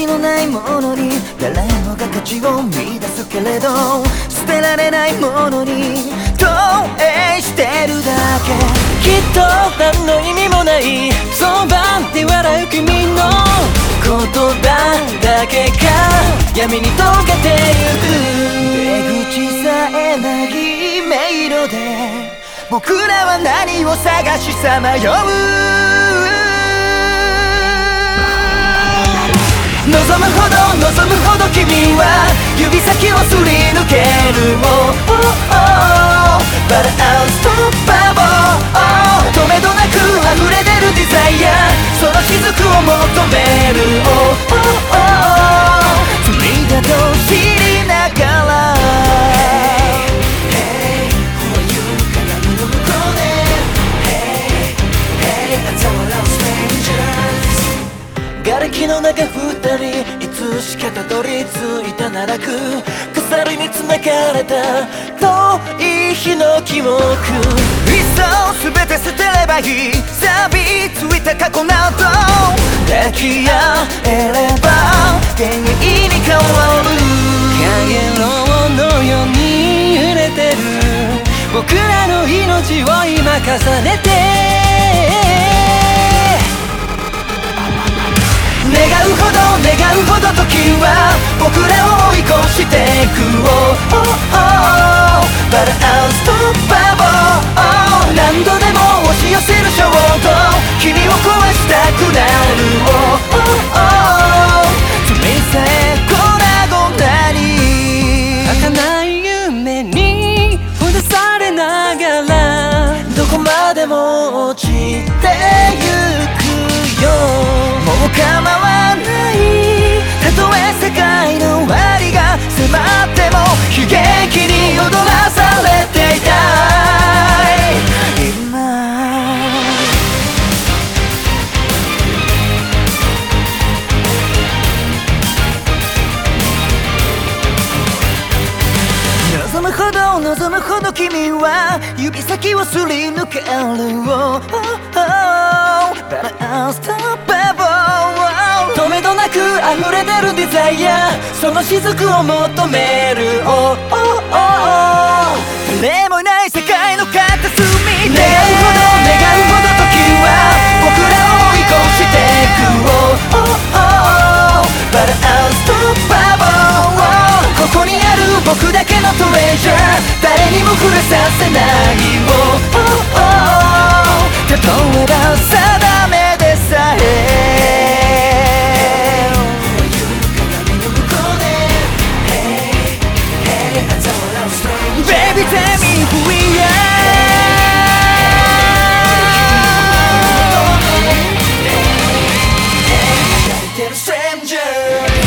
値のないものに誰もが価値を見出すけれど捨てられないものに投影してるだけ。きっと何の意味もないそばで笑う君の言葉だけが闇に溶けてゆく。出口さえない迷路で僕らは何を探しさまよう。望むほど望むほど君は指先をすり抜ける oh, oh, oh, But I'm unstoppable の中二人いつしかたどり着いた奈落鎖に繋がれた遠い日の記憶。いっそ全て捨てればいい。錆びついた過去など。抱き合えれば原因に変わる。影のように揺れてる。僕らの命を今重ねて。願うほど願うほど時は僕らを追い越してく oh, oh, oh, But I'll stop oh, 何度でも押し寄せる衝動君を壊したくなる oh, oh, oh, 罪さえ粉々に儚い夢にうなされながらどこまでも落ちてゆくよもう構わ望むほど君は指先をすり抜ける oh, oh, oh, But I'll stop oh, 止めどなく溢れ出るデザイアその雫を求める。Oh, oh, oh, oh 誰もいない世界の片隅。さないよ、oh, can't Baby tell me who we are Stranger